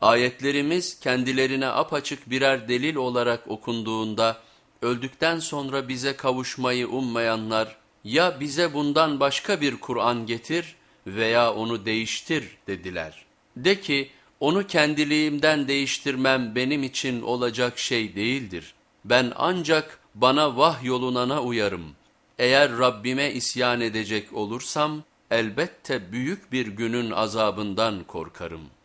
Ayetlerimiz kendilerine apaçık birer delil olarak okunduğunda öldükten sonra bize kavuşmayı ummayanlar ya bize bundan başka bir Kur'an getir veya onu değiştir dediler. De ki onu kendiliğimden değiştirmem benim için olacak şey değildir. Ben ancak bana vahyolunana uyarım. Eğer Rabbime isyan edecek olursam elbette büyük bir günün azabından korkarım.''